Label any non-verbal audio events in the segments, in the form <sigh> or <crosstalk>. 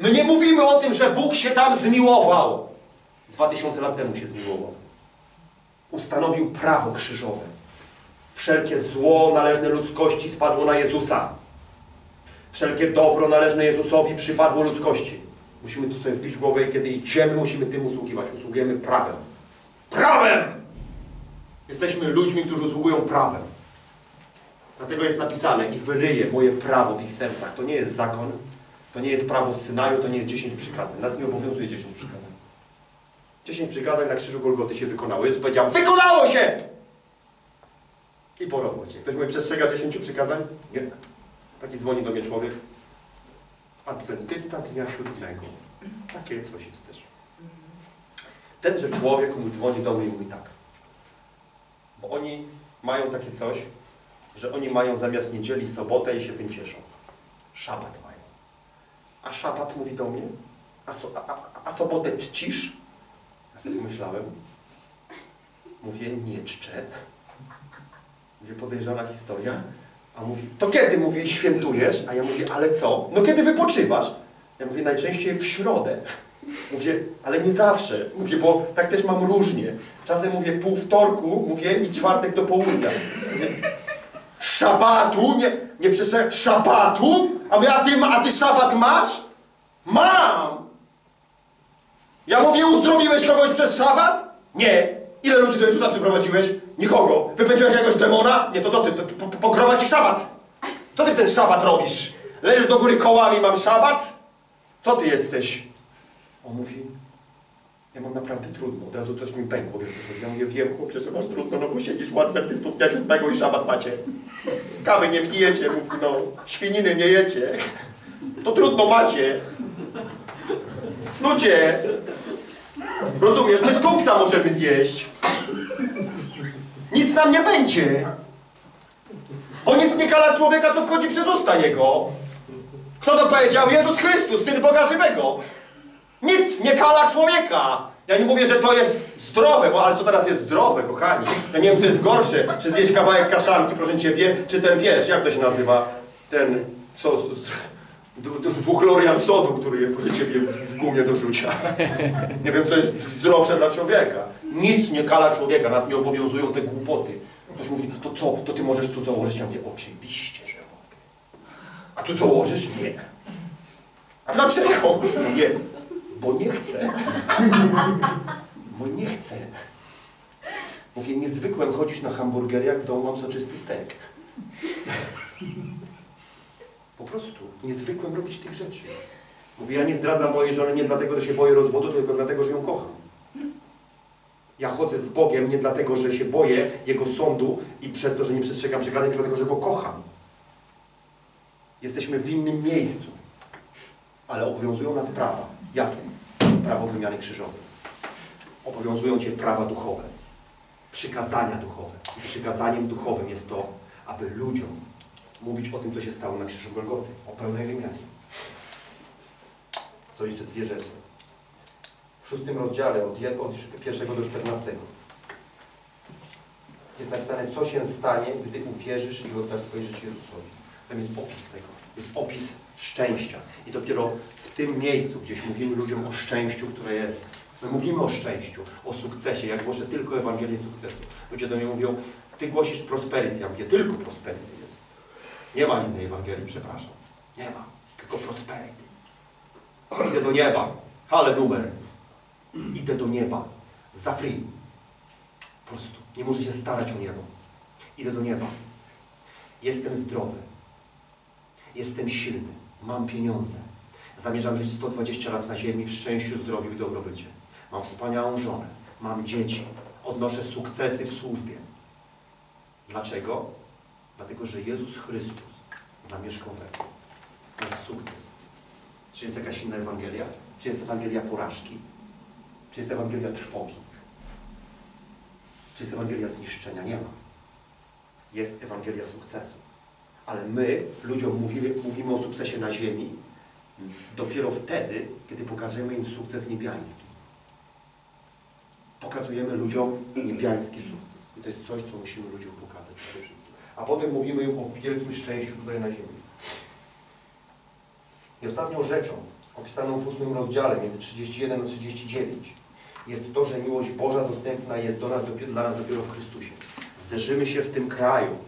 My nie mówimy o tym, że Bóg się tam zmiłował. Dwa tysiące lat temu się zmiłował. Ustanowił prawo krzyżowe. Wszelkie zło należne ludzkości spadło na Jezusa. Wszelkie dobro należne Jezusowi przypadło ludzkości. Musimy to sobie wbić głowę i kiedy idziemy, musimy tym usługiwać. Usługujemy prawem. Prawem! Jesteśmy ludźmi, którzy usługują prawem. Dlatego jest napisane i wyryje moje prawo w ich sercach. To nie jest zakon, to nie jest prawo z Synaju, to nie jest 10 przykazań. Nas nie obowiązuje 10 przykazań. 10 przykazań na krzyżu Golgoty się wykonało. Jezus powiedział, wykonało się! I po robocie. Ktoś mówi, przestrzega 10 przykazań? Nie. Taki dzwoni do mnie człowiek. Adwentysta dnia siódmego. Takie coś jest też. Tenże człowiek mój dzwoni do mnie i mówi tak. Bo oni mają takie coś, że oni mają zamiast niedzieli sobotę i się tym cieszą. Szabat mają. A szabat mówi do mnie, a, so, a, a, a sobotę czcisz? Ja sobie pomyślałem, mówię, nie czczę. Mówię, podejrzana historia. A mówi, to kiedy, mówię, świętujesz? A ja mówię, ale co? No kiedy wypoczywasz? Ja mówię, najczęściej w środę. Mówię, ale nie zawsze. Mówię, bo tak też mam różnie. Czasem mówię pół wtorku, mówię i czwartek do południa. Mówię, szabatu? Nie, nie przestrzegam. Szabatu? A mówię, a ty, a ty szabat masz? Mam! Ja mówię, uzdrowiłeś kogoś przez szabat? Nie. Ile ludzi do Jezusa przyprowadziłeś? Nikogo. Wypędziłeś jakiegoś demona? Nie, to co ty? To, po, szabat. Co ty w ten szabat robisz? Leżysz do góry kołami, mam szabat? Co ty jesteś? On mówi, ja mam naprawdę trudno. Od razu coś mi pękło. Ja mówię, wiem chłopie, że masz trudno, no bo siedzisz u adwentystów dnia siódmego i szabat macie. Kawy nie pijecie, mówi, no, świniny nie jecie. To trudno macie. Ludzie, rozumiesz, my z koksa możemy zjeść. Nic nam nie będzie. Bo nic nie kala człowieka, co wchodzi przez usta jego. Kto to powiedział? Jezus Chrystus, Syn Boga Żywego. Nic nie kala człowieka. Ja nie mówię, że to jest zdrowe, bo ale co teraz jest zdrowe, kochani? Ja nie wiem, co jest gorsze. Czy zjeść kawałek kaszanki, proszę Ciebie, czy ten, wiesz, jak to się nazywa? Ten sos, dwuchlorian sodu, który jest, proszę Ciebie, w gumie do rzucia. Nie wiem, co jest zdrowsze dla człowieka. Nic nie kala człowieka, nas nie obowiązują te głupoty. Ktoś mówi, to co, to Ty możesz co założyć? Ja mówię, oczywiście, że mogę. A tu założysz? Nie. A dlaczego? Nie, bo nie chcę. Bo nie chcę. Mówię, niezwykłem chodzić na hamburgery, jak w domu mam soczysty stek. Po prostu. Niezwykłem robić tych rzeczy. Mówię, ja nie zdradzam mojej żony nie dlatego, że się boję rozwodu, tylko dlatego, że ją kocham. Ja chodzę z Bogiem nie dlatego, że się boję Jego sądu i przez to, że nie przestrzegam przykazań, tylko dlatego, że Go kocham. Jesteśmy w innym miejscu. Ale obowiązują nas prawa. Jakie? Prawo wymiany krzyżowej. Obowiązują Cię prawa duchowe. Przykazania duchowe. I przykazaniem duchowym jest to, aby ludziom mówić o tym, co się stało na krzyżu Golgoty. O pełnej wymianie. Są jeszcze dwie rzeczy. W szóstym rozdziale od, jed, od pierwszego do czternastego jest napisane, co się stanie, gdy uwierzysz i oddasz swoje życie Jezusowi. Tam jest opis tego. Jest opis szczęścia. I dopiero w tym miejscu gdzieś mówimy ludziom o szczęściu, które jest. My mówimy o szczęściu, o sukcesie. Jak głoszę tylko Ewangelię sukcesu. Ludzie do mnie mówią, ty głosisz prosperity. Ja mówię, tylko prosperity jest. Nie ma innej Ewangelii, przepraszam. Nie ma. Jest tylko prosperity. Idę do nieba. Ale numer. Idę do nieba. Za free. Po prostu. Nie muszę się starać o niebo. Idę do nieba. Jestem zdrowy. Jestem silny. Mam pieniądze. Zamierzam żyć 120 lat na ziemi w szczęściu, zdrowiu i dobrobycie. Mam wspaniałą żonę. Mam dzieci. Odnoszę sukcesy w służbie. Dlaczego? Dlatego, że Jezus Chrystus zamieszkał we mnie. To jest sukces. Czy jest jakaś inna Ewangelia? Czy jest Ewangelia porażki? Czy jest Ewangelia trwogi? Czy jest Ewangelia zniszczenia? Nie ma. Jest Ewangelia sukcesu. Ale my ludziom mówimy, mówimy o sukcesie na ziemi dopiero wtedy, kiedy pokażemy im sukces niebiański. Pokazujemy ludziom niebiański sukces. I to jest coś, co musimy ludziom pokazać przede wszystkim. A potem mówimy im o wielkim szczęściu tutaj na ziemi. I ostatnią rzeczą, opisaną w ósmym rozdziale, między 31 a 39, jest to, że miłość Boża dostępna jest do nas, dla nas dopiero w Chrystusie. Zderzymy się w tym kraju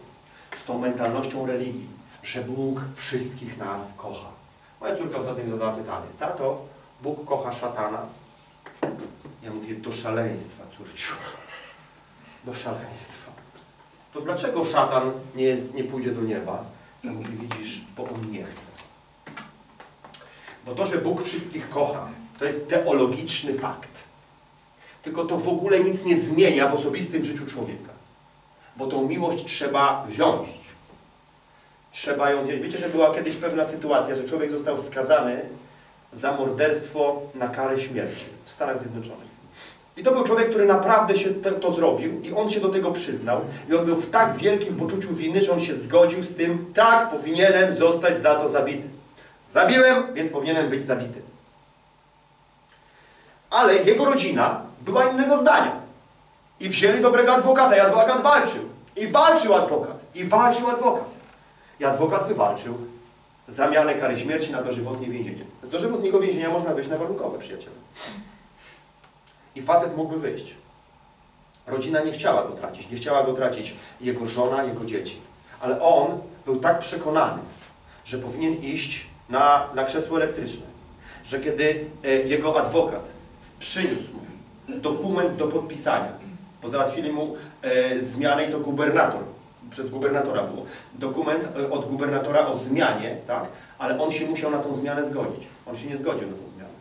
z tą mentalnością religii, że Bóg wszystkich nas kocha. Moja córka ostatnio zadała pytanie. Tato, Bóg kocha szatana? Ja mówię, do szaleństwa, córciu. Do szaleństwa. To dlaczego szatan nie, jest, nie pójdzie do nieba? Ja mówię, widzisz, bo on nie chce. Bo to, że Bóg wszystkich kocha, to jest teologiczny fakt. Tylko to w ogóle nic nie zmienia w osobistym życiu człowieka. Bo tą miłość trzeba wziąć. Trzeba ją wziąć. Wiecie, że była kiedyś pewna sytuacja, że człowiek został skazany za morderstwo na karę śmierci w Stanach Zjednoczonych. I to był człowiek, który naprawdę się to, to, zrobił i on się do tego przyznał. I on był w tak wielkim poczuciu winy, że on się zgodził z tym, tak, powinienem zostać za to zabity. Zabiłem, więc powinienem być zabity. Ale jego rodzina była innego zdania. I wzięli dobrego adwokata i adwokat walczył. I walczył adwokat. I walczył adwokat. I adwokat wywalczył zamianę kary śmierci na dożywotnie więzienie. Z dożywotniego więzienia można wyjść na warunkowe, przyjaciele. I facet mógłby wyjść. Rodzina nie chciała go tracić. Nie chciała go tracić jego żona, jego dzieci. Ale on był tak przekonany, że powinien iść na, na krzesło elektryczne. Że kiedy e, jego adwokat przyniósł mu dokument do podpisania, bo załatwili mu e, zmianę i to gubernator, przez gubernatora było, dokument e, od gubernatora o zmianie, tak? ale on się musiał na tą zmianę zgodzić. On się nie zgodził na tą zmianę.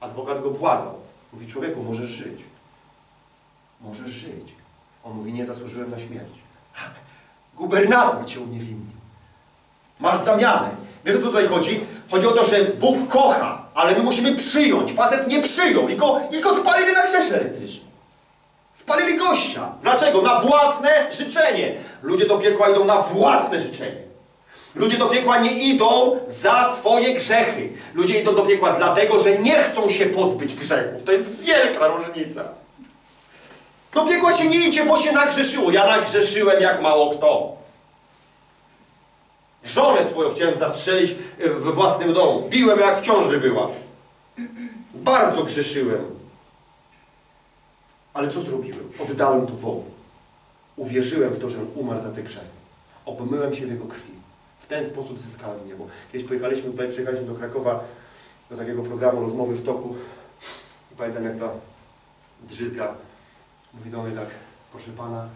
Adwokat go błagał. Mówi, człowieku, możesz żyć. Możesz żyć. On mówi, nie zasłużyłem na śmierć. Gubernator cię uniewinnił. Masz zamianę. Wiesz o co tutaj chodzi? Chodzi o to, że Bóg kocha, ale my musimy przyjąć. Facet nie przyjął i go, i go spalili na krześle elektrycznym. Spalili gościa. Dlaczego? Na własne życzenie. Ludzie do piekła idą na własne życzenie. Ludzie do piekła nie idą za swoje grzechy. Ludzie idą do piekła dlatego, że nie chcą się pozbyć grzechów. To jest wielka różnica. Do piekła się nie idzie, bo się nagrzeszyło. Ja nagrzeszyłem jak mało kto. Żonę swoją chciałem zastrzelić we własnym domu. Biłem jak w ciąży była. Bardzo grzeszyłem. Ale co zrobiłem? Oddałem to Bogu. Uwierzyłem w to, że umarł za te grzechy. Obmyłem się w Jego krwi. W ten sposób zyskałem niebo. Kiedyś pojechaliśmy tutaj, przyjechaliśmy do Krakowa do takiego programu rozmowy w toku. I pamiętam jak ta drzyzga mówi do mnie tak, proszę Pana,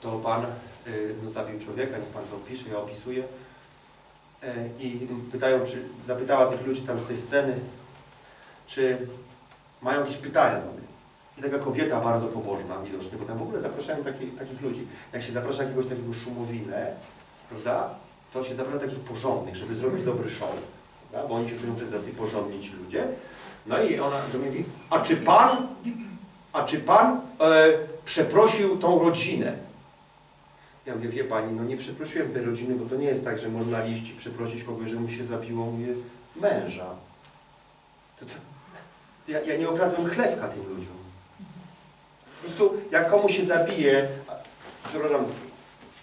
to Pan y, no, zabił człowieka, niech Pan to opisze, ja opisuję. E, I pytają, czy, zapytała tych ludzi tam z tej sceny, czy mają jakieś pytania do mnie. I taka kobieta bardzo pobożna widocznie, bo tam w ogóle zapraszają taki, takich ludzi. Jak się zaprasza jakiegoś takiego szumowinę, prawda, to się zaprasza takich porządnych, żeby zrobić dobry show. Prawda? Bo oni się czują wtedy tacy porządni ci ludzie. No i ona do mnie mówi, a czy Pan, a czy Pan e, przeprosił tą rodzinę? Ja mówię, wie Pani, no nie przeprosiłem tej rodziny, bo to nie jest tak, że można iść i przeprosić kogoś, że mu się zabiło mówię, męża. To, to, ja, ja nie okradłem chlewka tym ludziom. Po prostu jak komuś się zabije, przepraszam,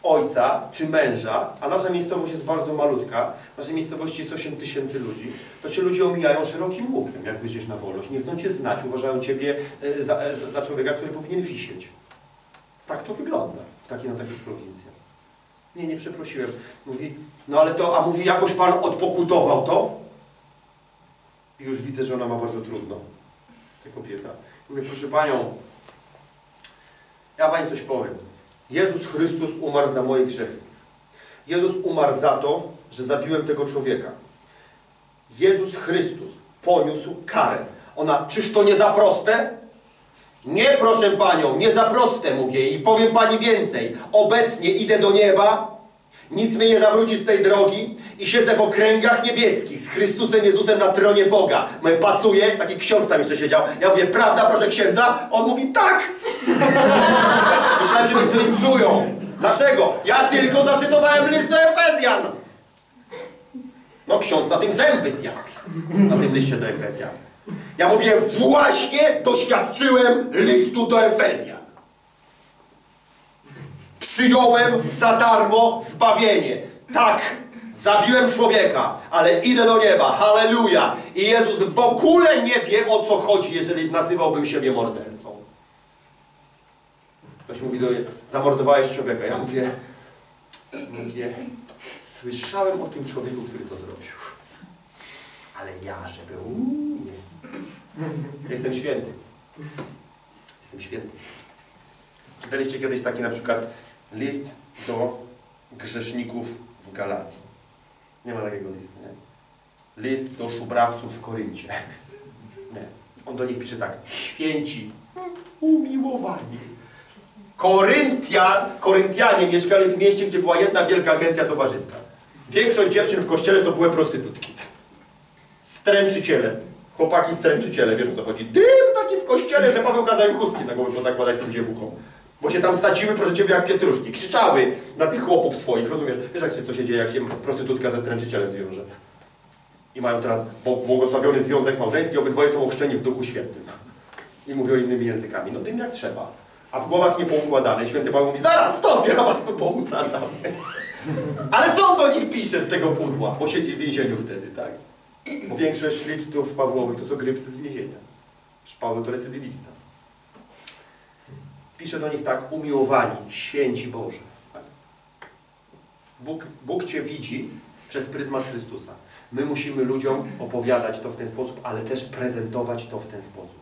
ojca czy męża, a nasza miejscowość jest bardzo malutka, w naszej miejscowości jest 8 tysięcy ludzi, to ci ludzie omijają szerokim łukiem, jak wyjdziesz na wolność. Nie chcą Cię znać, uważają Ciebie e, za, e, za człowieka, który powinien wisieć. Tak to wygląda w takiej, na takich prowincjach. Nie, nie przeprosiłem. Mówi, no ale to, a mówi, jakoś Pan odpokutował to? I już widzę, że ona ma bardzo trudno. Ta kobieta. Mówię, proszę Panią, ja Pani coś powiem. Jezus Chrystus umarł za moje grzechy. Jezus umarł za to, że zabiłem tego człowieka. Jezus Chrystus poniósł karę. Ona, czyż to nie za proste? Nie, proszę Panią, nie za proste mówię i powiem Pani więcej. Obecnie idę do nieba, nic mnie nie zawróci z tej drogi i siedzę w okręgach niebieskich z Chrystusem Jezusem na tronie Boga. Mówię, pasuje, taki ksiądz tam jeszcze siedział. Ja mówię, prawda, proszę księdza? On mówi, tak! <laughs> Myślałem, że mnie zdręczują. Dlaczego? Ja tylko zacytowałem list do Efezjan. No ksiądz na tym zęby zjadł. Na tym liście do Efezjan. Ja mówię, właśnie doświadczyłem listu do Efezjan. Przyjąłem za darmo zbawienie. Tak, Zabiłem człowieka, ale idę do nieba. Halleluja. I Jezus w ogóle nie wie o co chodzi, jeżeli nazywałbym siebie mordercą. Ktoś mówi do mnie, zamordowałeś człowieka. Ja mówię, mówię, słyszałem o tym człowieku, który to zrobił. Ale ja, żeby uuu, nie. Jestem święty. Jestem święty. Czytaliście kiedyś taki na przykład list do grzeszników w Galacji. Nie ma takiego listu, nie? List do szubrawców w Koryncie. <laughs> Nie. On do nich pisze tak. Święci, umiłowani. Koryntia, Koryntianie mieszkali w mieście, gdzie była jedna wielka agencja towarzyska. Większość dziewczyn w kościele to były prostytutki. Stręczyciele. Chłopaki stręczyciele, wiesz o co chodzi. Dym taki w kościele, że Paweł kazał chustki na głowę pozakładać tą dziewuchą. Bo się tam staciły, proszę Ciebie, jak pietruszki. Krzyczały na tych chłopów swoich, rozumiesz? Wiesz, jak się, co się dzieje, jak się prostytutka ze stręczycielem zwiąże. I mają teraz błogosławiony związek małżeński, obydwoje są ochrzczeni w Duchu Świętym. I mówią innymi językami. No tym jak trzeba. A w głowach niepoukładane. Święty Paweł mówi, zaraz, stop, ja was tu pousadzam. <laughs> Ale co on do nich pisze z tego pudła? Bo siedzi w więzieniu wtedy, tak? Bo większość listów Pawłowych to są grypsy z więzienia. Paweł to recydywista. Pisze do nich tak, umiłowani, święci Boże. Tak? Bóg, Bóg Cię widzi przez pryzmat Chrystusa. My musimy ludziom opowiadać to w ten sposób, ale też prezentować to w ten sposób.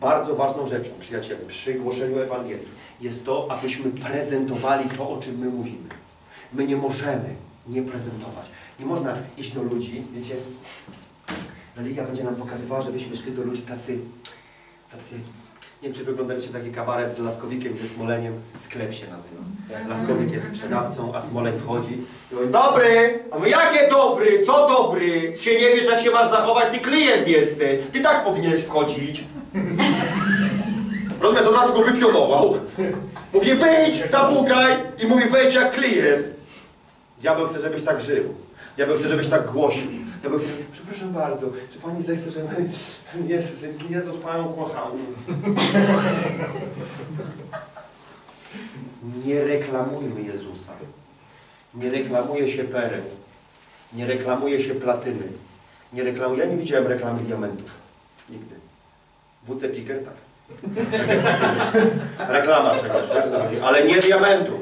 Bardzo ważną rzeczą, przyjaciele, przy głoszeniu Ewangelii jest to, abyśmy prezentowali to, o czym my mówimy. My nie możemy nie prezentować. Nie można iść do ludzi, wiecie, religia będzie nam pokazywała, żebyśmy szli do ludzi tacy, tacy, wiem, czy wyglądaliście taki kabaret z Laskowikiem, ze Smoleniem, sklep się nazywa. Laskowik jest sprzedawcą, a Smoleń wchodzi i mówi, dobry, a my jakie dobry, co dobry, się nie wiesz jak się masz zachować, ty klient jesteś, ty tak powinieneś wchodzić. Rozumiesz, od razu go wypionował. Mówi, wyjdź, zapukaj i mówi, wejdź jak klient. Diabeł chce, żebyś tak żył. Diabeł chce, żebyś tak głosił. Diabeł chce, przepraszam bardzo, czy Pani zechce, żeby <laughs> Jezus, że Jezus Panią kochał. <laughs> Nie reklamujmy Jezusa. Nie reklamuje się pereł. Nie reklamuje się platyny. Nie reklamuje, ja nie widziałem reklamy diamentów. Nigdy. WC Piker tak. <laughs> Reklama czegoś, ale nie diamentów.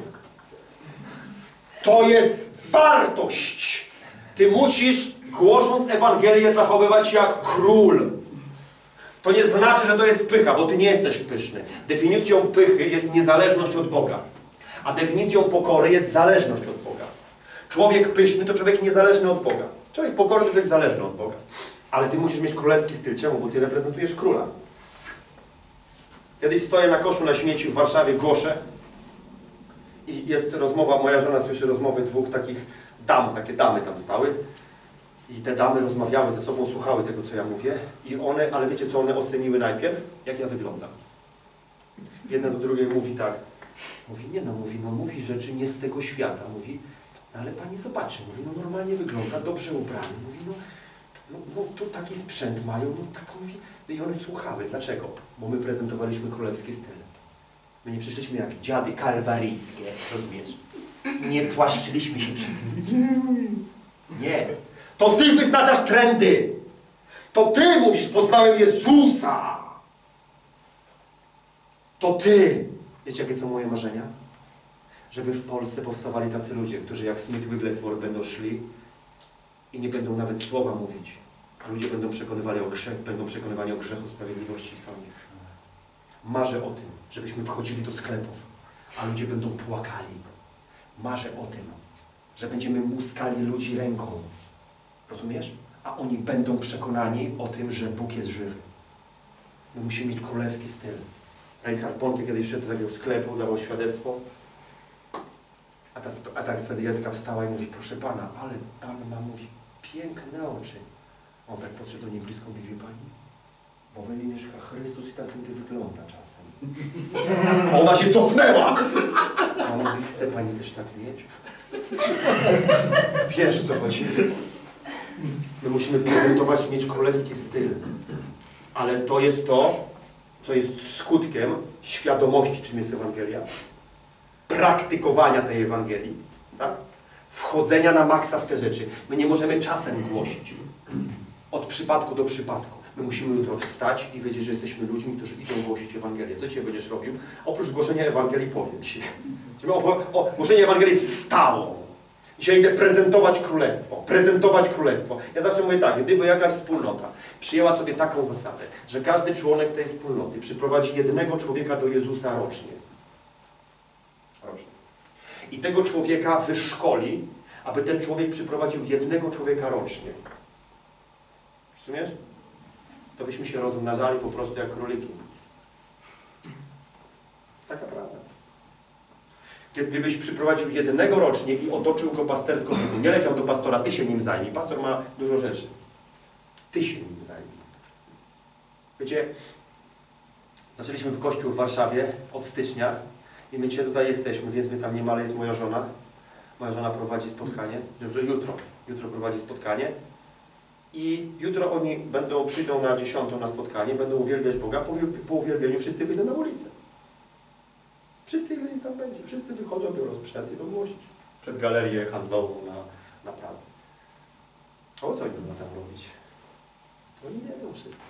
To jest wartość. Ty musisz, głosząc Ewangelię, zachowywać się jak król. To nie znaczy, że to jest pycha, bo ty nie jesteś pyszny. Definicją pychy jest niezależność od Boga. A definicją pokory jest zależność od Boga. Człowiek pyszny to człowiek niezależny od Boga. Człowiek pokorny to człowiek zależny od Boga. Ale ty musisz mieć królewski styl. Czemu? Bo ty reprezentujesz króla. Kiedyś stoję na koszu na śmieci w Warszawie, głoszę i jest rozmowa, moja żona słyszy rozmowy dwóch takich dam, takie damy tam stały i te damy rozmawiały ze sobą, słuchały tego, co ja mówię i one, ale wiecie, co one oceniły najpierw? Jak ja wyglądam. Jedna do drugiej mówi tak, mówi, nie no, mówi, no mówi rzeczy nie z tego świata, mówi, no ale pani zobaczy, mówi, no normalnie wygląda, dobrze ubrany, mówi, no, no, no tu taki sprzęt mają, no tak mówi, no i one słuchały. Dlaczego? Bo my prezentowaliśmy królewski styl. My nie przyszliśmy jak dziady kalwaryjskie, rozumiesz? Nie płaszczyliśmy się przed tym. Nie. To Ty wyznaczasz trendy. To Ty mówisz, poznałem Jezusa. To Ty. Wiecie, jakie są moje marzenia? Żeby w Polsce powstawali tacy ludzie, którzy jak Smith Wigglesworth będą szli i nie będą nawet słowa mówić. A ludzie będą przekonywali o grzech, będą przekonywani o grzechu, sprawiedliwości i sądzie. Marzę o tym, żebyśmy wchodzili do sklepów, a ludzie będą płakali. Marzę o tym, że będziemy muskali ludzi ręką. Rozumiesz? A oni będą przekonani o tym, że Bóg jest żywy. My musimy mieć królewski styl. Reinhard Bonke kiedyś wszedł do takiego sklepu, dawał świadectwo. A ta, a ta ekspedientka wstała i mówi, proszę Pana, ale Pan ma, mówi, piękne oczy. On tak podszedł do niej blisko, mówi, wie Pani, bo we mnie mieszka Chrystus i tak tędy wygląda czasem. Ona się cofnęła! A on mówi, chce Pani też tak mieć? Wiesz, co chodzi. My musimy prezentować mieć królewski styl. Ale to jest to, co jest skutkiem świadomości, czym jest Ewangelia, praktykowania tej Ewangelii, tak? wchodzenia na maksa w te rzeczy. My nie możemy czasem głosić. Od przypadku do przypadku. My musimy jutro wstać i wiedzieć, że jesteśmy ludźmi, którzy idą głosić Ewangelię. Co Dzisiaj będziesz robił? Oprócz głoszenia Ewangelii powiem Ci. <laughs> O, o, głoszenie Ewangelii stałą. Dzisiaj idę prezentować królestwo. Prezentować królestwo. Ja zawsze mówię tak, gdyby jakaś wspólnota przyjęła sobie taką zasadę, że każdy członek tej wspólnoty przyprowadzi jednego człowieka do Jezusa rocznie. Rocznie. I tego człowieka wyszkoli, aby ten człowiek przyprowadził jednego człowieka rocznie. Rozumiesz? To byśmy się rozmnażali po prostu jak króliki. Taka prawda. Gdybyś przyprowadził jednego rocznie i otoczył go pastersko, nie leciał do pastora, ty się nim zajmij. Pastor ma dużo rzeczy. Ty się nim zajmij. Wiecie, zaczęliśmy w kościół w Warszawie od stycznia i my dzisiaj tutaj jesteśmy, więc my tam nie ma, ale jest moja żona. Moja żona prowadzi spotkanie, dobrze, jutro. Jutro prowadzi spotkanie. I jutro oni będą, przyjdą na dziesiątą na spotkanie, będą uwielbiać Boga. Po, po uwielbieniu wszyscy wyjdą na ulicę. Wszyscy, ile ich tam będzie. Wszyscy i ogłosić. Przed galerię handlową na, na pracę. A o co oni będą tam robić? Oni wiedzą wszystko.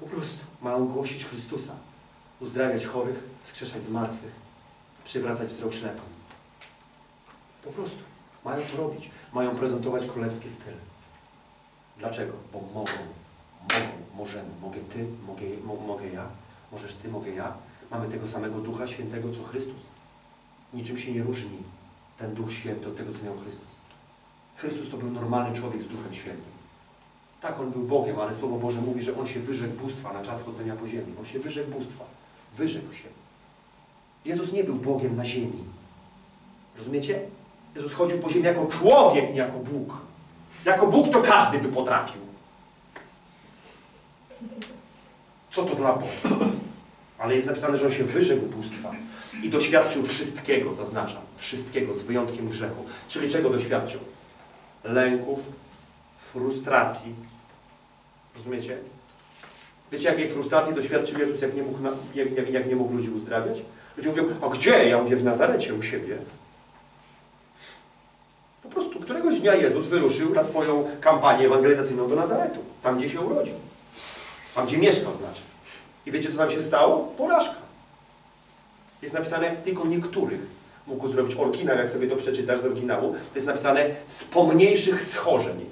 Po prostu mają głosić Chrystusa. Uzdrawiać chorych, wskrzeszać zmartwych, przywracać wzrok ślepym. Po prostu. Mają to robić. Mają prezentować królewski styl. Dlaczego? Bo mogą. Mogą. Możemy. Mogę Ty, mogę, mo, mogę ja. Możesz Ty, mogę ja. Mamy tego samego Ducha Świętego, co Chrystus. Niczym się nie różni ten Duch Święty od tego, co miał Chrystus. Chrystus to był normalny człowiek z Duchem Świętym. Tak, On był Bogiem, ale Słowo Boże mówi, że On się wyrzekł bóstwa na czas chodzenia po ziemi. On się wyrzekł bóstwa. Wyrzekł się. Jezus nie był Bogiem na ziemi. Rozumiecie? Jezus chodził po ziemi jako człowiek, nie jako Bóg. Jako Bóg to każdy by potrafił. Co to dla Boga? Ale jest napisane, że On się wyrzekł bóstwa i doświadczył wszystkiego, zaznaczam, wszystkiego, z wyjątkiem grzechu. Czyli czego doświadczył? Lęków, frustracji. Rozumiecie? Wiecie, jakiej frustracji doświadczył Jezus, jak nie mógł, jak, jak, jak nie mógł ludzi uzdrawiać? Ludzie mówią, a gdzie? Ja mówię, w Nazarecie u siebie. Po prostu któregoś dnia Jezus wyruszył na swoją kampanię ewangelizacyjną do Nazaretu. Tam, gdzie się urodził. Tam, gdzie mieszkał, znaczy. I wiecie, co tam się stało? Porażka. Jest napisane tylko niektórych mógł zrobić oryginał, jak sobie to przeczytasz z oryginału. To jest napisane z pomniejszych schorzeń.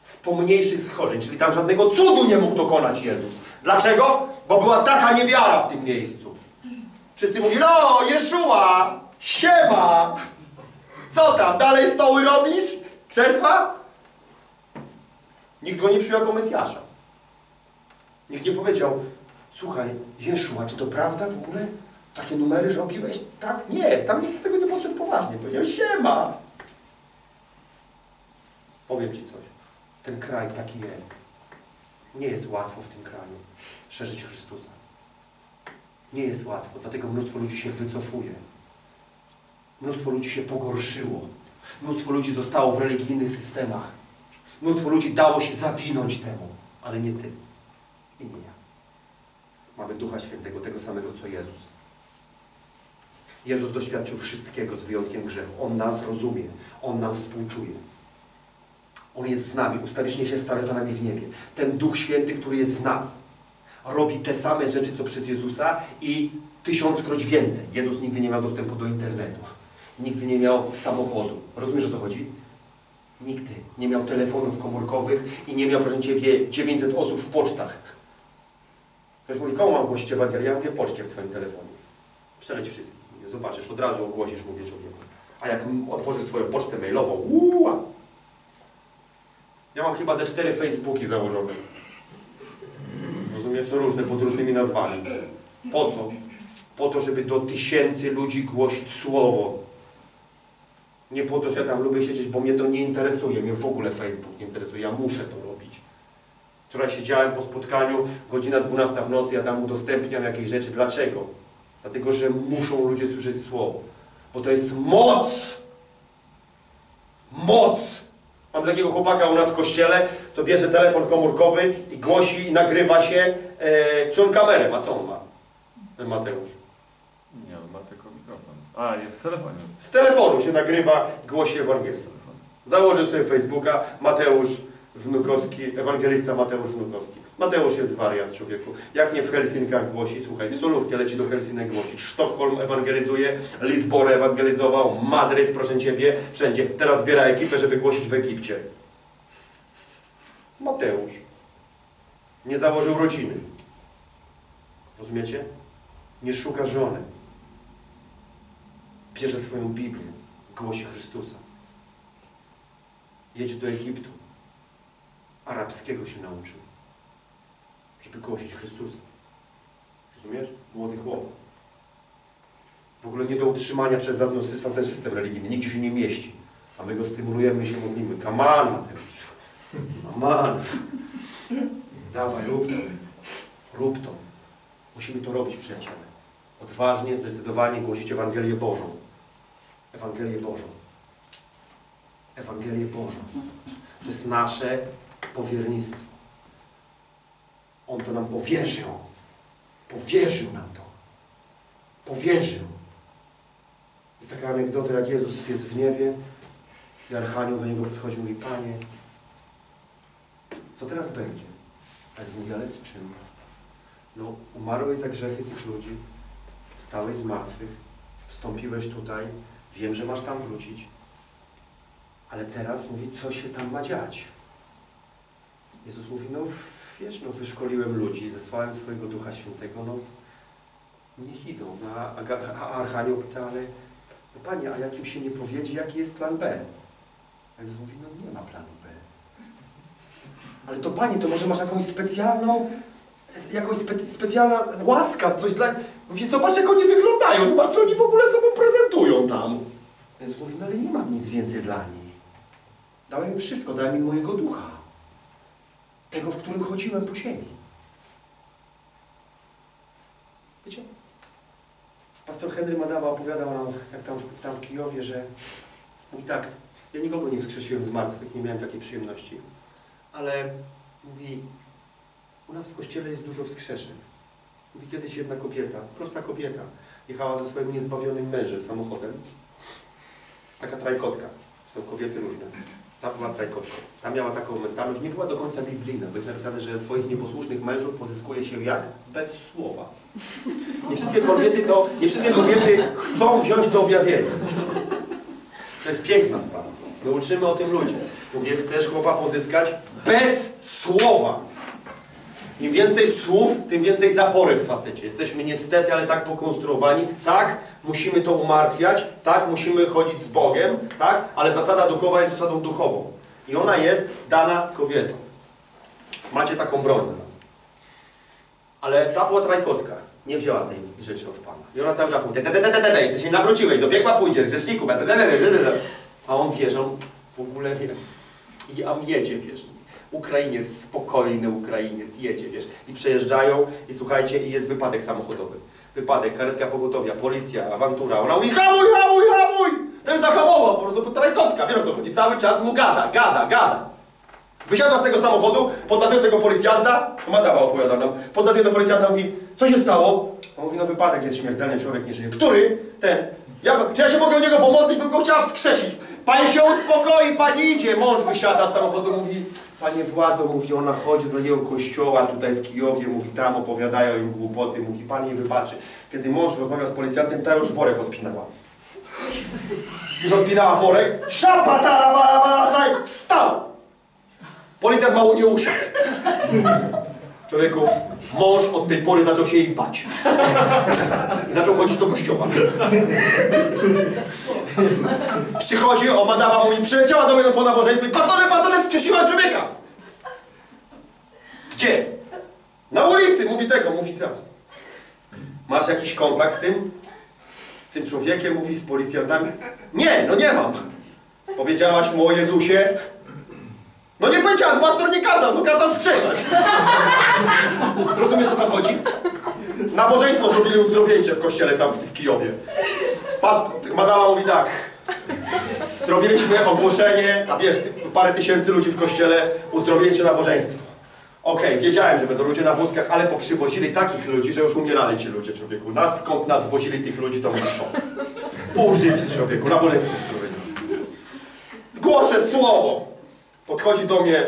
Z pomniejszych schorzeń, czyli tam żadnego cudu nie mógł dokonać Jezus. Dlaczego? Bo była taka niewiara w tym miejscu. Wszyscy mówili, no, Jeszua, siema! Co tam, dalej stoły robisz? Krzesła? Nikt go nie przyjął jako Mesjasza. Nikt nie powiedział, słuchaj, Jeszua, czy to prawda w ogóle? Takie numery robiłeś? Tak? Nie, tam nikt tego nie podszedł poważnie. Powiedział, siema! Powiem Ci coś. Ten kraj taki jest. Nie jest łatwo w tym kraju szerzyć Chrystusa. Nie jest łatwo, dlatego mnóstwo ludzi się wycofuje. Mnóstwo ludzi się pogorszyło. Mnóstwo ludzi zostało w religijnych systemach. Mnóstwo ludzi dało się zawinąć temu, ale nie Ty i nie ja. Mamy Ducha Świętego, tego samego co Jezus. Jezus doświadczył wszystkiego z wyjątkiem grzechu. On nas rozumie. On nam współczuje. On jest z nami. Ustawicznie się stale za nami w niebie. Ten Duch Święty, który jest w nas, robi te same rzeczy, co przez Jezusa i tysiąckroć więcej. Jezus nigdy nie miał dostępu do internetu. Nigdy nie miał samochodu. Rozumiesz, o co chodzi? Nigdy nie miał telefonów komórkowych i nie miał, proszę Ciebie, 900 osób w pocztach. Ktoś mówi, komu mam głosić Ewangelię? Ja mówię, poczcie w Twoim telefonie. Przeleć wszystkich. Zobaczysz, od razu ogłosisz, mówię człowieku. A jak otworzysz swoją pocztę mailową, uła! Ja mam chyba ze cztery Facebooki założone. Rozumiesz? Różne, pod różnymi nazwami. Po co? Po to, żeby do tysięcy ludzi głosić Słowo. Nie po to, że ja tam lubię siedzieć, bo mnie to nie interesuje. Mnie w ogóle Facebook nie interesuje. Ja muszę to. Wczoraj siedziałem po spotkaniu, godzina 12 w nocy, ja tam udostępniam jakieś rzeczy. Dlaczego? Dlatego, że muszą ludzie słyszeć Słowo. Bo to jest moc! Moc! Mam takiego chłopaka u nas w kościele, co bierze telefon komórkowy i głosi i nagrywa się. E, czy on kamerę ma? Co on ma? Ten Mateusz. Nie, on ma tylko mikrofon. A, jest w telefonie. Z telefonu się nagrywa, głosi Ewangelię. Założył sobie Facebooka Mateusz Wnukowski, ewangelista Mateusz Wnukowski. Mateusz jest wariat człowieku. Jak nie w Helsinkach głosi, słuchaj, w Solówkę leci do Helsinek głosić, Sztokholm ewangelizuje, Lizbonę ewangelizował, Madryt, proszę Ciebie, wszędzie. Teraz zbiera ekipę, żeby głosić w Egipcie. Mateusz. Nie założył rodziny. Rozumiecie? Nie szuka żony. Bierze swoją Biblię, głosi Chrystusa. Jedzie do Egiptu. Arabskiego się nauczył, żeby głosić Chrystusa. Rozumiesz? Młody chłop. W ogóle nie do utrzymania przez żaden ten system religijny. Nigdzie się nie mieści. A my go stymulujemy się modlimy. Mateusz. Come on. Dawaj, rób to. Rób to. Musimy to robić, przyjaciele. Odważnie, zdecydowanie głosić Ewangelię Bożą. Ewangelię Bożą. Ewangelię Bożą. To jest nasze powiernictwo. On to nam powierzył. Powierzył nam to. Powierzył. Jest taka anegdota, jak Jezus jest w niebie i Archanioł do Niego podchodzi i mówi, Panie, co teraz będzie? A Jezus mówi, ale z czym? No, umarłeś za grzechy tych ludzi, wstałeś z martwych, wstąpiłeś tutaj, wiem, że masz tam wrócić, ale teraz mówi, co się tam ma dziać. Jezus mówi, no wiesz, no wyszkoliłem ludzi, zesłałem swojego Ducha Świętego, no niech idą. No, a, a, Archanioł pyta, ale no Panie, a jak im się nie powiedzie, jaki jest plan B? A Jezus mówi, no nie ma planu B. Ale to Panie, to może masz jakąś specjalną, jakąś spe, specjalna łaska, coś dla... Mówi, zobacz jak oni wyglądają, zobacz co oni w ogóle sobą prezentują tam. Jezus mówi, no ale nie mam nic więcej dla nich. Dałem im wszystko, dałem im mojego ducha. Tego, w którym chodziłem po ziemi. Wiecie? Pastor Henry Madawa opowiadał nam, jak tam w, tam w Kijowie, że mówi tak, ja nikogo nie wskrzesiłem z martwych, nie miałem takiej przyjemności, ale mówi, u nas w kościele jest dużo wskrzeszeń. Mówi, kiedyś jedna kobieta, prosta kobieta, jechała ze swoim niezbawionym mężem samochodem. Taka trajkotka. Są kobiety różne. Ta była. Ta miała taką mentalność, nie była do końca biblijna, bo jest napisane, że swoich nieposłusznych mężów pozyskuje się jak? Bez słowa. Nie wszystkie kobiety to, nie wszystkie kobiety chcą wziąć to objawienie. To jest piękna sprawa. My uczymy o tym ludzi. Mówię, chcesz chłopa pozyskać? Bez słowa. Im więcej słów, tym więcej zapory w facecie. Jesteśmy niestety, ale tak pokonstruowani. Tak, musimy to umartwiać. Tak, musimy chodzić z Bogiem. Tak, ale zasada duchowa jest zasadą duchową. I ona jest dana kobietom. Macie taką broń na nas. Ale ta była trajkotka. Nie wzięła tej rzeczy od Pana. I ona cały czas mówi, te, jeszcze się nawróciłeś, do piekła pójdziesz, grzeszniku, a on wie, że on w ogóle wie. I on jedzie, wiesz. Ukrainiec, spokojny Ukrainiec, jedzie, wiesz. I przejeżdżają i słuchajcie, i jest wypadek samochodowy. Wypadek, karetka pogotowia, policja, awantura. Ona mówi, hamuj, hamuj, hamuj! Ten zahamował, po prostu trajkotka, wiesz o co chodzi. Cały czas mu gada, gada, gada. Wysiadła z tego samochodu, podlatuje do tego policjanta, Madawa opowiada nam, podlatuje do policjanta, mówi, co się stało? On mówi, no wypadek jest śmiertelny, człowiek nie żyje. Który? Ten. Ja, czy ja się mogę o niego pomodlić, bym go chciała wskrzesić. Pani się uspokoi, pani idzie. Mąż wysiada z samochodu, mówi, panie władzo, mówi, ona chodzi do niego kościoła tutaj w Kijowie, mówi, tam opowiadają im głupoty, mówi, pani jej wybaczy. Kiedy mąż rozmawia z policjantem, ta już worek odpinała. Już odpinała worek, szapa, tara, bara, wstał! Policjant mało nie usiadł. Człowieku, mąż od tej pory zaczął się jej bać. I zaczął chodzić do kościoła. Przychodzi, o madama mówi, przyleciała do mnie po nabożeństwie, pastorze, pastorze, wciesiłam człowieka. Gdzie? Na ulicy, mówi tego, mówi tam. Masz jakiś kontakt z tym? Z tym człowiekiem, mówi z policjantami? Nie, no nie mam. Powiedziałaś mu o Jezusie? No nie powiedziałem, pastor nie kazał, no kazał skrzeszać. <laughs> Rozumiesz o co chodzi? Nabożeństwo zrobili uzdrowieńcze w kościele tam w, w Kijowie. Pas, madama mówi tak. Zrobiliśmy ogłoszenie, a wiesz, parę tysięcy ludzi w kościele, uzdrowieńcze nabożeństwo. Okej, okay, wiedziałem, że będą ludzie na wózkach, ale poprzywozili takich ludzi, że już umierali ci ludzie, człowieku. Nas, skąd nas wozili tych ludzi, to był szok. Pół żywcy człowieku, nabożeństwo człowieku. Głoszę słowo. Podchodzi do mnie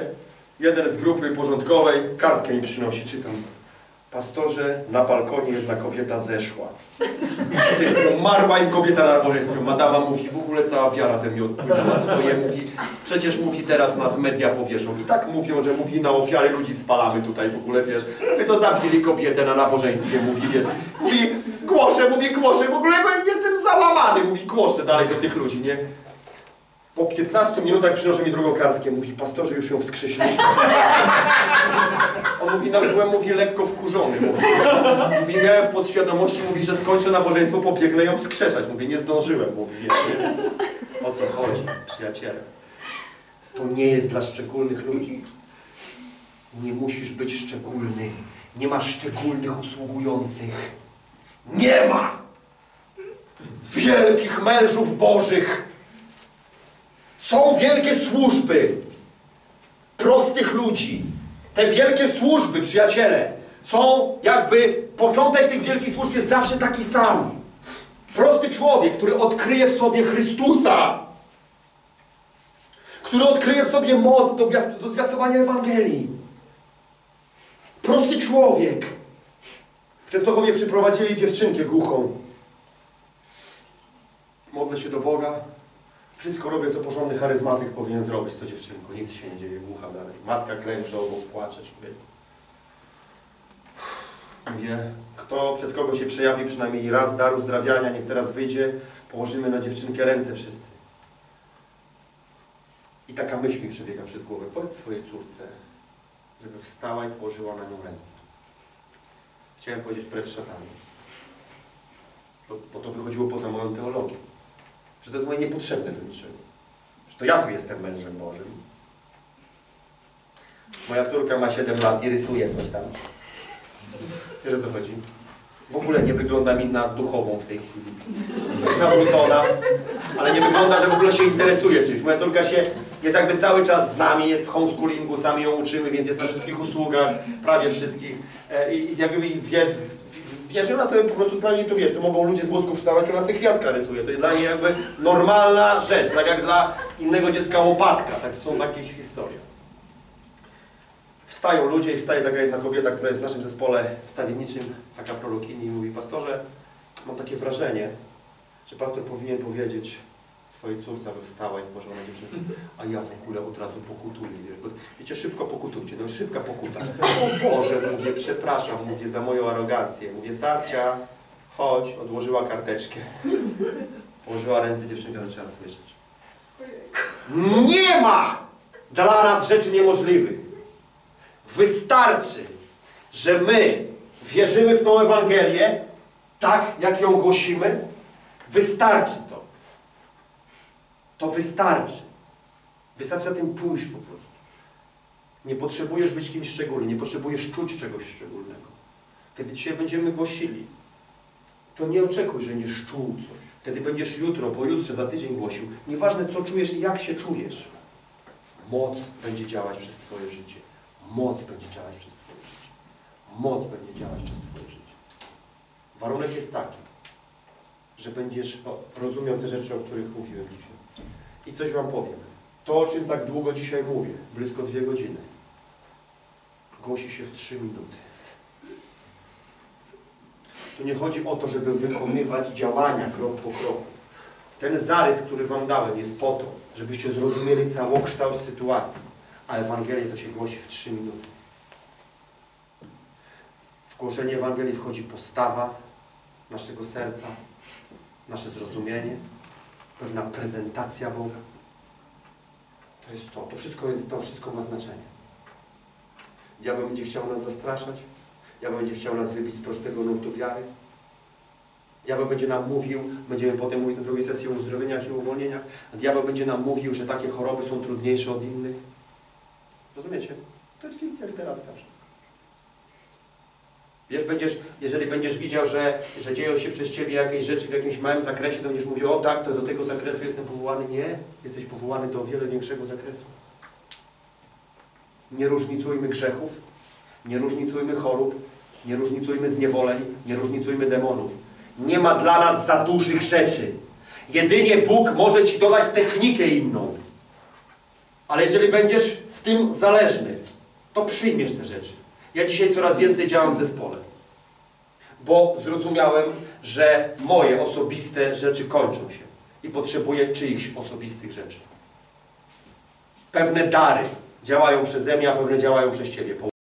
jeden z grupy porządkowej, kartkę mi przynosi, czytam. Pastorze, na balkonie jedna kobieta zeszła. Ty, Umarła im kobieta na nabożeństwie. Madawa mówi, w ogóle cała wiara ze mnie odpłynęła. Mówi, przecież mówi, teraz nas media powieszą. I tak mówią, że mówi, na ofiary ludzi spalamy tutaj w ogóle, wiesz. My to zabili kobietę na nabożeństwie, mówi, wie. Mówi, głoszę, mówi, głoszę, w ogóle jestem załamany. Mówi, głoszę dalej do tych ludzi, nie? Po 15 minutach przynoszę mi drugą kartkę. Mówi, pastorze, już ją wskrzesiliśmy. On mówi, nawet byłem, mówi, lekko wkurzony. Mówi, mówi miałem w podświadomości, mówi, że skończę nabożeństwo, pobiegnę ją wskrzeszać. Mówi, nie zdążyłem. Mówi? O co chodzi, przyjaciele? To nie jest dla szczególnych ludzi. Nie musisz być szczególny. Nie ma szczególnych usługujących. Nie ma! Wielkich mężów bożych! Są wielkie służby prostych ludzi. Te wielkie służby, przyjaciele, są jakby początek tych wielkich służb jest zawsze taki sam. Prosty człowiek, który odkryje w sobie Chrystusa, który odkryje w sobie moc do, do zwiastowania Ewangelii. Prosty człowiek. W Częstochowie przyprowadzili dziewczynkę głuchą. Modlę się do Boga. Wszystko robię, co porządny charyzmatyk powinien zrobić z tą dziewczynką. Nic się nie dzieje, głucha dalej. Matka klęczy obok, płacze człowiek. Mówię, kto przez kogo się przejawi przynajmniej raz dar uzdrawiania, niech teraz wyjdzie, położymy na dziewczynkę ręce wszyscy. I taka myśl mi przebiega przez głowę. Powiedz swojej córce, żeby wstała i położyła na nią ręce. Chciałem powiedzieć precz szatami. Bo to wychodziło poza moją teologię. Że to jest moje niepotrzebne do niczego. Że to ja tu jestem mężem Bożym. Moja córka ma 7 lat i rysuje coś tam. Wiesz o co chodzi? W ogóle nie wygląda mi na duchową w tej chwili. Jest nawrócona, ale nie wygląda, że w ogóle się interesuje czymś. Moja córka się, jest jakby cały czas z nami, jest w homeschoolingu, sami ją uczymy, więc jest na wszystkich usługach, prawie wszystkich. E, I, jakby jest, wiesz, ona sobie po prostu dla niej to wiesz, to mogą ludzie z wózków wstawać, ona sobie kwiatka rysuje. To jest dla niej jakby normalna rzecz, tak jak dla innego dziecka łopatka. Tak są takie historie. Wstają ludzie i wstaje taka jedna kobieta, która jest w naszym zespole wstawienniczym, taka prorokini i mówi, pastorze, mam takie wrażenie, że pastor powinien powiedzieć swojej córce, wstała i na dziewczynę, a ja w ogóle od razu pokutuję, wiesz, wiecie, szybko pokutujcie, no szybka pokuta. O Boże, mówię, przepraszam, mówię, za moją arogancję, mówię, Sarcia, chodź, odłożyła karteczkę, położyła ręce, dziewczynka zaczęła słyszeć. Nie ma dla nas rzeczy niemożliwych. Wystarczy, że my wierzymy w tą Ewangelię, tak jak ją głosimy. Wystarczy to. To wystarczy. Wystarczy za tym pójść po prostu. Nie potrzebujesz być kimś szczególnym, nie potrzebujesz czuć czegoś szczególnego. Kiedy dzisiaj będziemy głosili, to nie oczekuj, że będziesz czuł coś. Kiedy będziesz jutro, pojutrze, za tydzień głosił, nieważne co czujesz i jak się czujesz, moc będzie działać przez Twoje życie. Moc będzie działać przez Twoje życie. Moc będzie działać przez Twoje życie. Warunek jest taki, że będziesz rozumiał te rzeczy, o których mówiłem dzisiaj. I coś Wam powiem. To, o czym tak długo dzisiaj mówię, blisko dwie godziny, głosi się w trzy minuty. Tu nie chodzi o to, żeby wykonywać działania krok po kroku. Ten zarys, który Wam dałem, jest po to, żebyście zrozumieli całokształt sytuacji. A Ewangelię to się głosi w trzy minuty. W głoszenie Ewangelii wchodzi postawa naszego serca, nasze zrozumienie, pewna prezentacja Boga. To jest to. To wszystko, jest, to wszystko ma znaczenie. Diabeł będzie chciał nas zastraszać. Diabeł będzie chciał nas wybić z prostego nurtu wiary. Diabeł będzie nam mówił, będziemy potem mówić na drugiej sesji o uzdrowieniach i uwolnieniach, a diabeł będzie nam mówił, że takie choroby są trudniejsze od innych. Rozumiecie? To jest fikcja literacka wszystko. Wiesz, będziesz, jeżeli będziesz widział, że, że dzieją się przez Ciebie jakieś rzeczy w jakimś małym zakresie, to będziesz mówił, o tak, to do tego zakresu jestem powołany. Nie, jesteś powołany do o wiele większego zakresu. Nie różnicujmy grzechów, nie różnicujmy chorób, nie różnicujmy zniewoleń, nie różnicujmy demonów. Nie ma dla nas za dużych rzeczy. Jedynie Bóg może Ci dodać technikę inną. Ale jeżeli będziesz w tym zależny, to przyjmiesz te rzeczy. Ja dzisiaj coraz więcej działam w zespole. Bo zrozumiałem, że moje osobiste rzeczy kończą się. I potrzebuję czyichś osobistych rzeczy. Pewne dary działają przeze mnie, a pewne działają przez Ciebie.